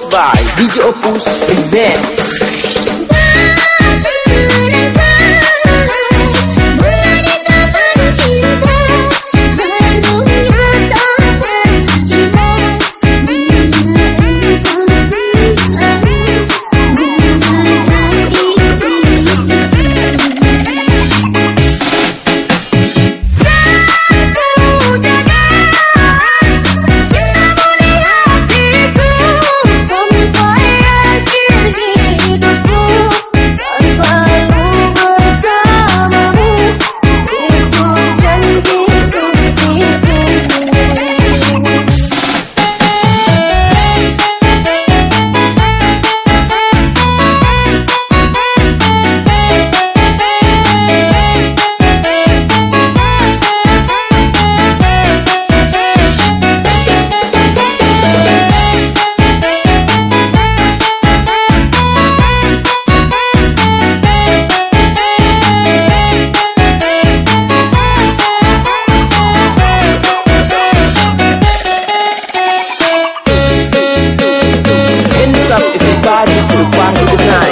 by DJ Opus Remix. Why do you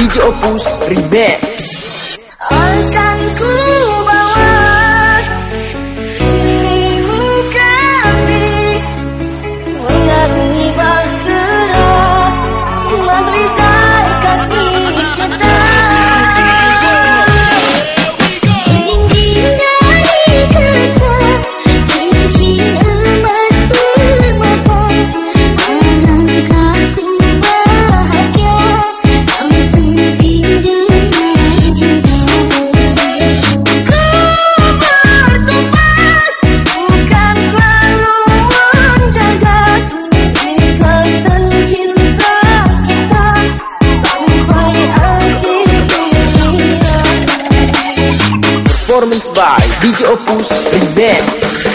DJ Opus Remix. by DJ Opus Remix.